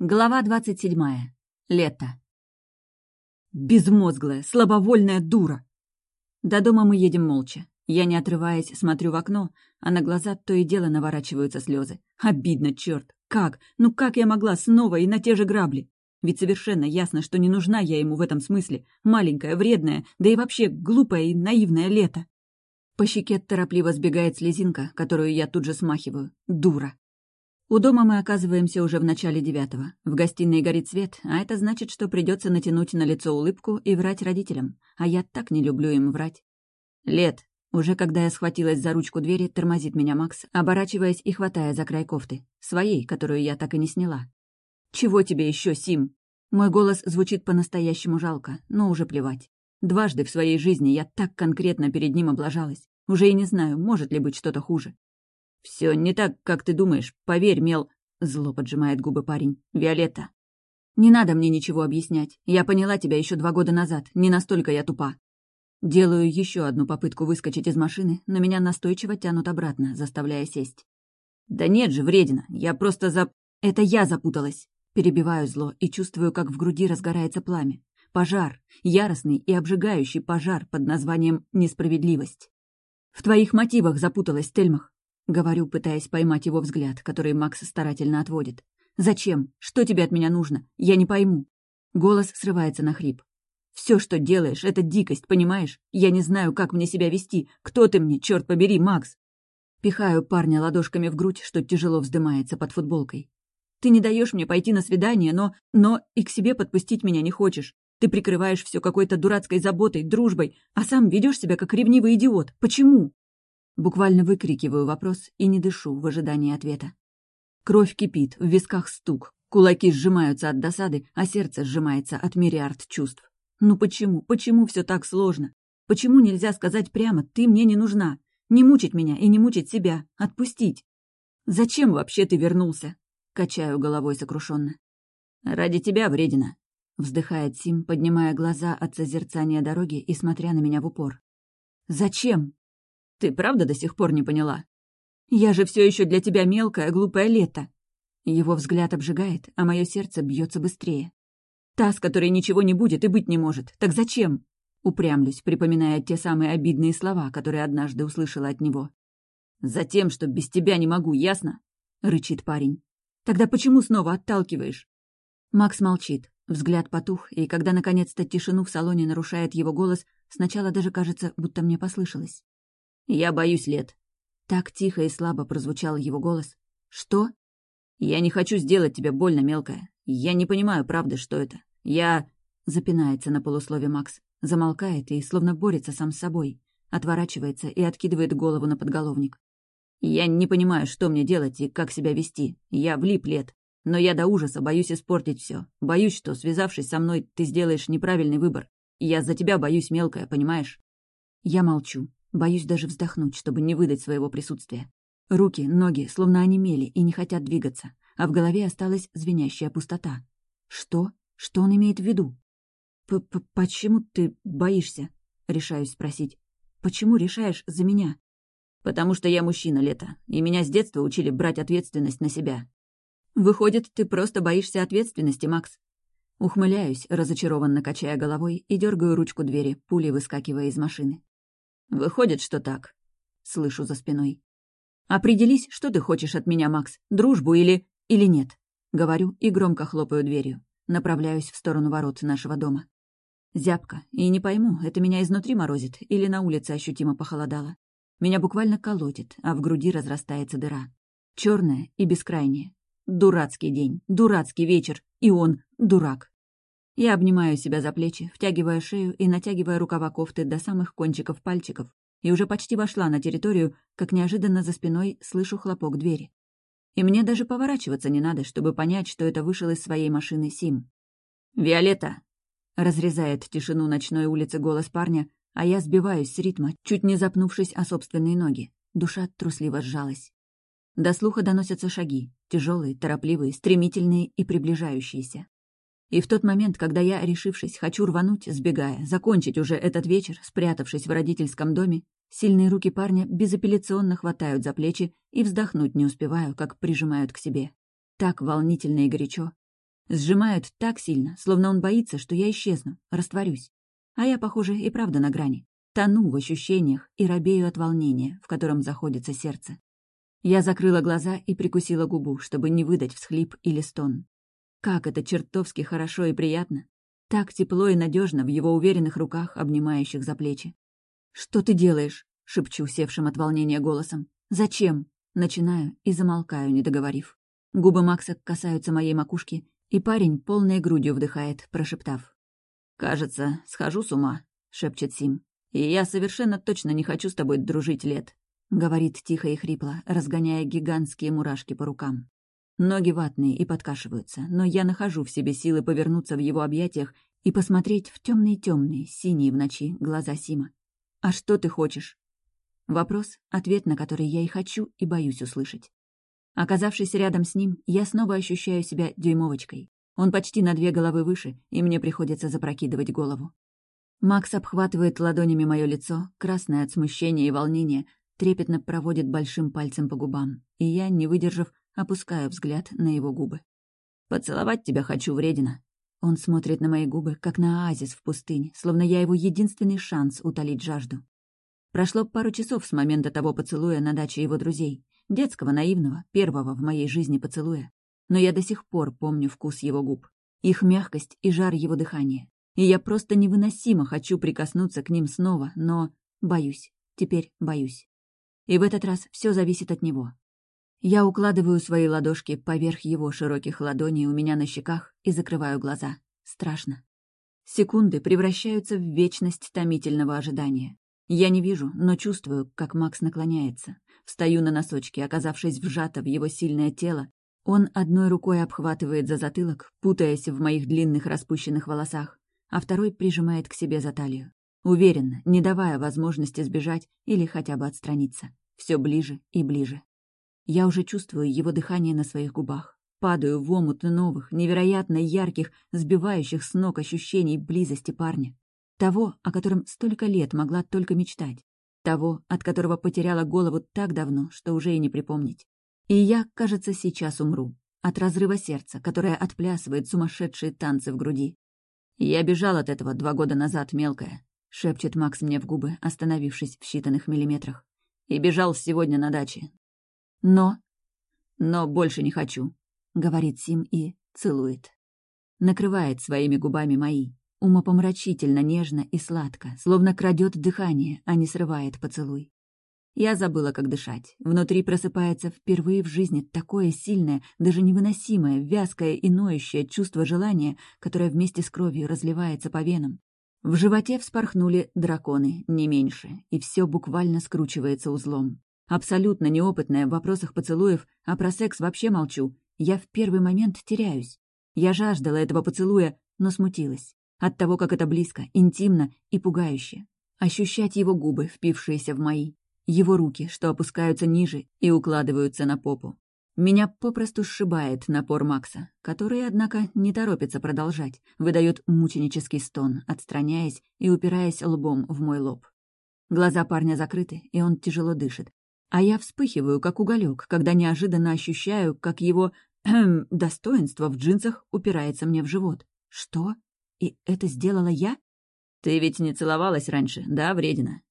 Глава двадцать седьмая. Лето. Безмозглая, слабовольная дура. До дома мы едем молча. Я, не отрываясь, смотрю в окно, а на глаза то и дело наворачиваются слезы. Обидно, черт. Как? Ну как я могла снова и на те же грабли? Ведь совершенно ясно, что не нужна я ему в этом смысле. Маленькая, вредная, да и вообще глупое и наивное лето. По щеке торопливо сбегает слезинка, которую я тут же смахиваю. Дура. У дома мы оказываемся уже в начале девятого. В гостиной горит свет, а это значит, что придется натянуть на лицо улыбку и врать родителям. А я так не люблю им врать. Лет. Уже когда я схватилась за ручку двери, тормозит меня Макс, оборачиваясь и хватая за край кофты. Своей, которую я так и не сняла. «Чего тебе еще, Сим?» Мой голос звучит по-настоящему жалко, но уже плевать. Дважды в своей жизни я так конкретно перед ним облажалась. Уже и не знаю, может ли быть что-то хуже. Все не так, как ты думаешь. Поверь, Мел...» Зло поджимает губы парень. «Виолетта». «Не надо мне ничего объяснять. Я поняла тебя еще два года назад. Не настолько я тупа». Делаю еще одну попытку выскочить из машины, но меня настойчиво тянут обратно, заставляя сесть. «Да нет же, вредина. Я просто за... Это я запуталась». Перебиваю зло и чувствую, как в груди разгорается пламя. Пожар. Яростный и обжигающий пожар под названием «несправедливость». В твоих мотивах запуталась, Тельмах. Говорю, пытаясь поймать его взгляд, который Макс старательно отводит. «Зачем? Что тебе от меня нужно? Я не пойму». Голос срывается на хрип. «Все, что делаешь, это дикость, понимаешь? Я не знаю, как мне себя вести. Кто ты мне, черт побери, Макс?» Пихаю парня ладошками в грудь, что тяжело вздымается под футболкой. «Ты не даешь мне пойти на свидание, но... но и к себе подпустить меня не хочешь. Ты прикрываешь все какой-то дурацкой заботой, дружбой, а сам ведешь себя как ревнивый идиот. Почему?» Буквально выкрикиваю вопрос и не дышу в ожидании ответа. Кровь кипит, в висках стук, кулаки сжимаются от досады, а сердце сжимается от мириард чувств. Ну почему, почему все так сложно? Почему нельзя сказать прямо «ты мне не нужна»? Не мучить меня и не мучить себя, отпустить. Зачем вообще ты вернулся? Качаю головой сокрушенно. Ради тебя, вредина. Вздыхает Сим, поднимая глаза от созерцания дороги и смотря на меня в упор. «Зачем?» Ты правда до сих пор не поняла? Я же все еще для тебя мелкое, глупое лето. Его взгляд обжигает, а мое сердце бьется быстрее. Та, с которой ничего не будет и быть не может. Так зачем? Упрямлюсь, припоминая те самые обидные слова, которые однажды услышала от него. «Затем, что без тебя не могу, ясно?» — рычит парень. «Тогда почему снова отталкиваешь?» Макс молчит. Взгляд потух, и когда наконец-то тишину в салоне нарушает его голос, сначала даже кажется, будто мне послышалось. «Я боюсь лет». Так тихо и слабо прозвучал его голос. «Что?» «Я не хочу сделать тебе больно, мелкая. Я не понимаю, правда, что это. Я...» Запинается на полуслове Макс. Замолкает и словно борется сам с собой. Отворачивается и откидывает голову на подголовник. «Я не понимаю, что мне делать и как себя вести. Я влип лет. Но я до ужаса боюсь испортить все. Боюсь, что, связавшись со мной, ты сделаешь неправильный выбор. Я за тебя боюсь, мелкая, понимаешь?» Я молчу. Боюсь даже вздохнуть, чтобы не выдать своего присутствия. Руки, ноги словно онемели и не хотят двигаться, а в голове осталась звенящая пустота. Что? Что он имеет в виду? П -п «Почему ты боишься?» — решаюсь спросить. «Почему решаешь за меня?» «Потому что я мужчина, Лето, и меня с детства учили брать ответственность на себя». «Выходит, ты просто боишься ответственности, Макс?» Ухмыляюсь, разочарованно качая головой, и дергаю ручку двери, пулей выскакивая из машины. «Выходит, что так», — слышу за спиной. «Определись, что ты хочешь от меня, Макс, дружбу или... или нет?» Говорю и громко хлопаю дверью. Направляюсь в сторону ворот нашего дома. Зябко, и не пойму, это меня изнутри морозит или на улице ощутимо похолодало. Меня буквально колотит, а в груди разрастается дыра. Черная и бескрайняя. Дурацкий день, дурацкий вечер, и он дурак. Я обнимаю себя за плечи, втягивая шею и натягивая рукава кофты до самых кончиков пальчиков, и уже почти вошла на территорию, как неожиданно за спиной слышу хлопок двери. И мне даже поворачиваться не надо, чтобы понять, что это вышел из своей машины Сим. «Виолетта!» — разрезает тишину ночной улицы голос парня, а я сбиваюсь с ритма, чуть не запнувшись о собственные ноги. Душа трусливо сжалась. До слуха доносятся шаги, тяжелые, торопливые, стремительные и приближающиеся. И в тот момент, когда я, решившись, хочу рвануть, сбегая, закончить уже этот вечер, спрятавшись в родительском доме, сильные руки парня безапелляционно хватают за плечи и вздохнуть не успеваю, как прижимают к себе. Так волнительно и горячо. Сжимают так сильно, словно он боится, что я исчезну, растворюсь. А я, похоже, и правда на грани. Тону в ощущениях и робею от волнения, в котором заходится сердце. Я закрыла глаза и прикусила губу, чтобы не выдать всхлип или стон. Как это чертовски хорошо и приятно. Так тепло и надежно в его уверенных руках, обнимающих за плечи. «Что ты делаешь?» — шепчу севшим от волнения голосом. «Зачем?» — начинаю и замолкаю, не договорив. Губы Макса касаются моей макушки, и парень полной грудью вдыхает, прошептав. «Кажется, схожу с ума», — шепчет Сим. «И я совершенно точно не хочу с тобой дружить, Лет», — говорит тихо и хрипло, разгоняя гигантские мурашки по рукам. Ноги ватные и подкашиваются, но я нахожу в себе силы повернуться в его объятиях и посмотреть в темные-темные, синие в ночи глаза Сима. «А что ты хочешь?» Вопрос, ответ на который я и хочу, и боюсь услышать. Оказавшись рядом с ним, я снова ощущаю себя дюймовочкой. Он почти на две головы выше, и мне приходится запрокидывать голову. Макс обхватывает ладонями мое лицо, красное от смущения и волнения, трепетно проводит большим пальцем по губам, и я, не выдержав, опускаю взгляд на его губы. «Поцеловать тебя хочу, вредина!» Он смотрит на мои губы, как на оазис в пустыне, словно я его единственный шанс утолить жажду. Прошло пару часов с момента того поцелуя на даче его друзей, детского, наивного, первого в моей жизни поцелуя. Но я до сих пор помню вкус его губ, их мягкость и жар его дыхания. И я просто невыносимо хочу прикоснуться к ним снова, но боюсь, теперь боюсь. И в этот раз все зависит от него. Я укладываю свои ладошки поверх его широких ладоней у меня на щеках и закрываю глаза. Страшно. Секунды превращаются в вечность томительного ожидания. Я не вижу, но чувствую, как Макс наклоняется. Встаю на носочки, оказавшись вжато в его сильное тело. Он одной рукой обхватывает за затылок, путаясь в моих длинных распущенных волосах, а второй прижимает к себе за талию. Уверенно, не давая возможности сбежать или хотя бы отстраниться. Все ближе и ближе. Я уже чувствую его дыхание на своих губах. Падаю в омут новых, невероятно ярких, сбивающих с ног ощущений близости парня. Того, о котором столько лет могла только мечтать. Того, от которого потеряла голову так давно, что уже и не припомнить. И я, кажется, сейчас умру. От разрыва сердца, которое отплясывает сумасшедшие танцы в груди. Я бежал от этого два года назад, мелкая. — шепчет Макс мне в губы, остановившись в считанных миллиметрах. «И бежал сегодня на даче. Но...» «Но больше не хочу», — говорит Сим и целует. Накрывает своими губами мои, умопомрачительно нежно и сладко, словно крадет дыхание, а не срывает поцелуй. Я забыла, как дышать. Внутри просыпается впервые в жизни такое сильное, даже невыносимое, вязкое и ноющее чувство желания, которое вместе с кровью разливается по венам. В животе вспорхнули драконы, не меньше, и все буквально скручивается узлом. Абсолютно неопытная в вопросах поцелуев, а про секс вообще молчу. Я в первый момент теряюсь. Я жаждала этого поцелуя, но смутилась. От того, как это близко, интимно и пугающе. Ощущать его губы, впившиеся в мои. Его руки, что опускаются ниже и укладываются на попу. Меня попросту сшибает напор Макса, который, однако, не торопится продолжать, выдает мученический стон, отстраняясь и упираясь лбом в мой лоб. Глаза парня закрыты, и он тяжело дышит. А я вспыхиваю, как уголек, когда неожиданно ощущаю, как его эм, достоинство в джинсах упирается мне в живот. Что? И это сделала я? Ты ведь не целовалась раньше, да, вредина?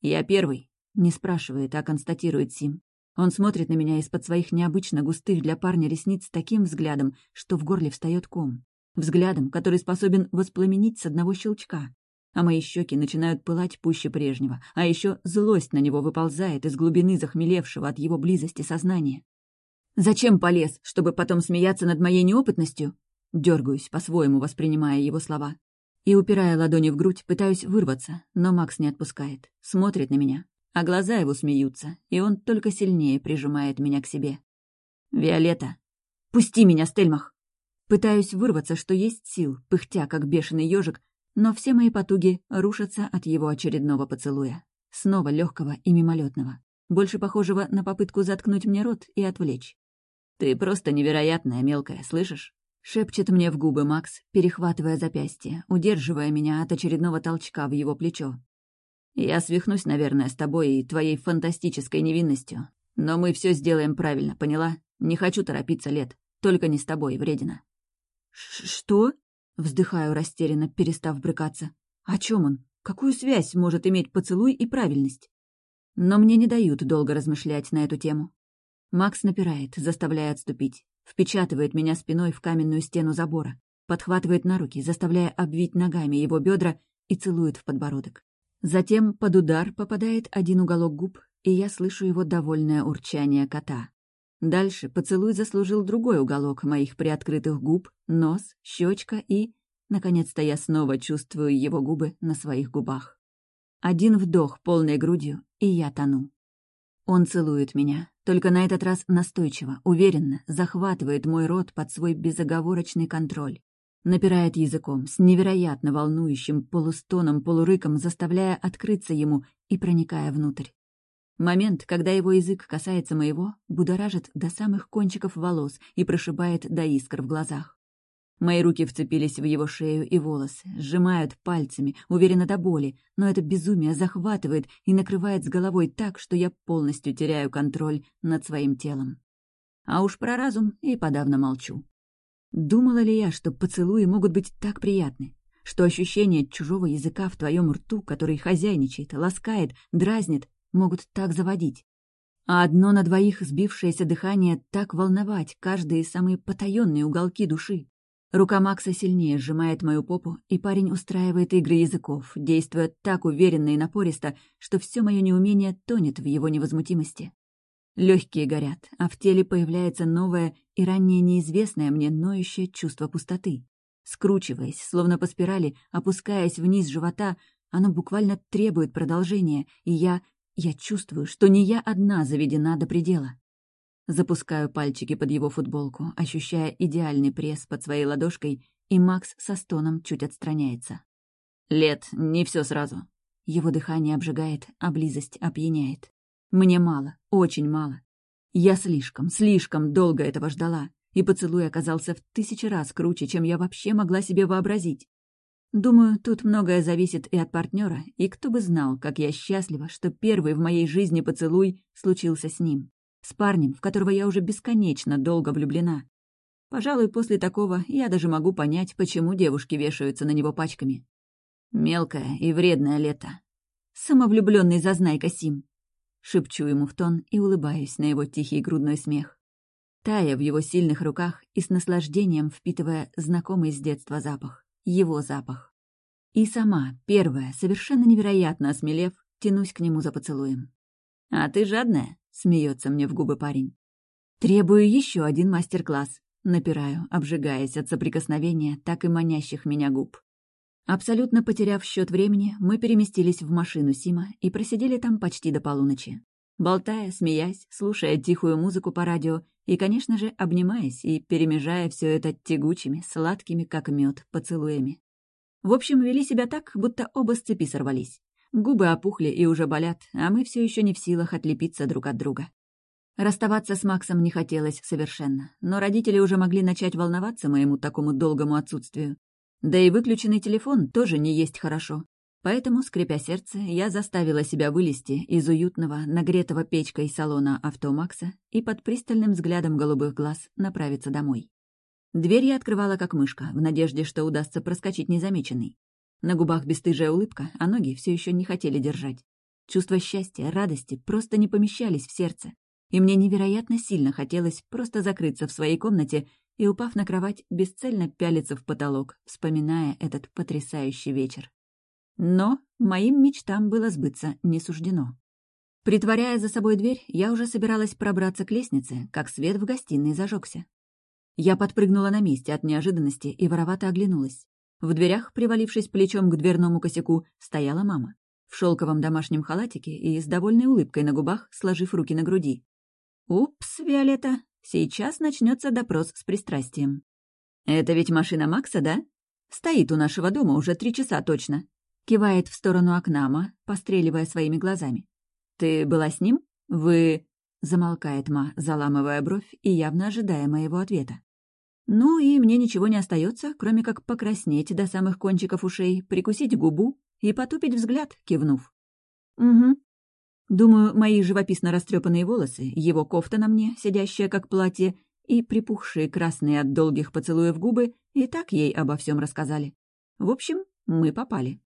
Я первый. Не спрашивает, а констатирует Сим. Он смотрит на меня из-под своих необычно густых для парня ресниц таким взглядом, что в горле встает ком. Взглядом, который способен воспламенить с одного щелчка. А мои щеки начинают пылать пуще прежнего, а еще злость на него выползает из глубины захмелевшего от его близости сознания. «Зачем полез, чтобы потом смеяться над моей неопытностью?» Дергаюсь, по-своему воспринимая его слова. И, упирая ладони в грудь, пытаюсь вырваться, но Макс не отпускает. Смотрит на меня, а глаза его смеются, и он только сильнее прижимает меня к себе. «Виолетта! Пусти меня, Стельмах!» Пытаюсь вырваться, что есть сил, пыхтя, как бешеный ежик, но все мои потуги рушатся от его очередного поцелуя. Снова легкого и мимолетного, больше похожего на попытку заткнуть мне рот и отвлечь. «Ты просто невероятная, мелкая, слышишь?» Шепчет мне в губы Макс, перехватывая запястье, удерживая меня от очередного толчка в его плечо. Я свихнусь, наверное, с тобой и твоей фантастической невинностью. Но мы все сделаем правильно, поняла? Не хочу торопиться, Лет. Только не с тобой, вредина. «Что?» — вздыхаю растерянно, перестав брыкаться. «О чем он? Какую связь может иметь поцелуй и правильность?» Но мне не дают долго размышлять на эту тему. Макс напирает, заставляя отступить, впечатывает меня спиной в каменную стену забора, подхватывает на руки, заставляя обвить ногами его бедра и целует в подбородок. Затем под удар попадает один уголок губ, и я слышу его довольное урчание кота. Дальше поцелуй заслужил другой уголок моих приоткрытых губ, нос, щечка и... Наконец-то я снова чувствую его губы на своих губах. Один вдох полной грудью, и я тону. Он целует меня, только на этот раз настойчиво, уверенно, захватывает мой рот под свой безоговорочный контроль. Напирает языком, с невероятно волнующим полустоном-полурыком, заставляя открыться ему и проникая внутрь. Момент, когда его язык касается моего, будоражит до самых кончиков волос и прошибает до искр в глазах. Мои руки вцепились в его шею и волосы, сжимают пальцами, уверенно до боли, но это безумие захватывает и накрывает с головой так, что я полностью теряю контроль над своим телом. А уж про разум и подавно молчу. Думала ли я, что поцелуи могут быть так приятны? Что ощущение чужого языка в твоем рту, который хозяйничает, ласкает, дразнит, могут так заводить? А одно на двоих сбившееся дыхание так волновать каждые самые потаенные уголки души. Рука Макса сильнее сжимает мою попу, и парень устраивает игры языков, действуя так уверенно и напористо, что все мое неумение тонет в его невозмутимости. Легкие горят, а в теле появляется новое и ранее неизвестное мне ноющее чувство пустоты. Скручиваясь, словно по спирали, опускаясь вниз живота, оно буквально требует продолжения, и я... я чувствую, что не я одна заведена до предела. Запускаю пальчики под его футболку, ощущая идеальный пресс под своей ладошкой, и Макс со стоном чуть отстраняется. «Лет, не все сразу». Его дыхание обжигает, а близость опьяняет. Мне мало, очень мало. Я слишком, слишком долго этого ждала, и поцелуй оказался в тысячи раз круче, чем я вообще могла себе вообразить. Думаю, тут многое зависит и от партнера, и кто бы знал, как я счастлива, что первый в моей жизни поцелуй случился с ним. С парнем, в которого я уже бесконечно долго влюблена. Пожалуй, после такого я даже могу понять, почему девушки вешаются на него пачками. Мелкое и вредное лето. Самовлюбленный зазнайка Сим. Шепчу ему в тон и улыбаюсь на его тихий грудной смех. Тая в его сильных руках и с наслаждением впитывая знакомый с детства запах. Его запах. И сама, первая, совершенно невероятно осмелев, тянусь к нему за поцелуем. «А ты жадная?» — смеется мне в губы парень. «Требую еще один мастер-класс», — напираю, обжигаясь от соприкосновения так и манящих меня губ. Абсолютно потеряв счет времени, мы переместились в машину Сима и просидели там почти до полуночи. Болтая, смеясь, слушая тихую музыку по радио и, конечно же, обнимаясь и перемежая все это тягучими, сладкими, как мед, поцелуями. В общем, вели себя так, будто оба с цепи сорвались. Губы опухли и уже болят, а мы все еще не в силах отлепиться друг от друга. Расставаться с Максом не хотелось совершенно, но родители уже могли начать волноваться моему такому долгому отсутствию. Да и выключенный телефон тоже не есть хорошо. Поэтому, скрипя сердце, я заставила себя вылезти из уютного, нагретого печкой салона авто Макса и под пристальным взглядом голубых глаз направиться домой. Дверь я открывала как мышка, в надежде, что удастся проскочить незамеченной. На губах бесстыжая улыбка, а ноги все еще не хотели держать. Чувства счастья, радости просто не помещались в сердце, и мне невероятно сильно хотелось просто закрыться в своей комнате и, упав на кровать, бесцельно пялиться в потолок, вспоминая этот потрясающий вечер. Но моим мечтам было сбыться не суждено. Притворяя за собой дверь, я уже собиралась пробраться к лестнице, как свет в гостиной зажегся. Я подпрыгнула на месте от неожиданности и воровато оглянулась. В дверях, привалившись плечом к дверному косяку, стояла мама. В шелковом домашнем халатике и с довольной улыбкой на губах, сложив руки на груди. «Упс, Виолетта, Сейчас начнется допрос с пристрастием. «Это ведь машина Макса, да? Стоит у нашего дома уже три часа точно». Кивает в сторону окна Ма, постреливая своими глазами. «Ты была с ним? Вы...» Замолкает Ма, заламывая бровь и явно ожидая моего ответа. Ну и мне ничего не остается, кроме как покраснеть до самых кончиков ушей, прикусить губу и потупить взгляд, кивнув. «Угу, Думаю, мои живописно растрепанные волосы, его кофта на мне, сидящая как платье, и припухшие красные от долгих поцелуев губы и так ей обо всем рассказали. В общем, мы попали.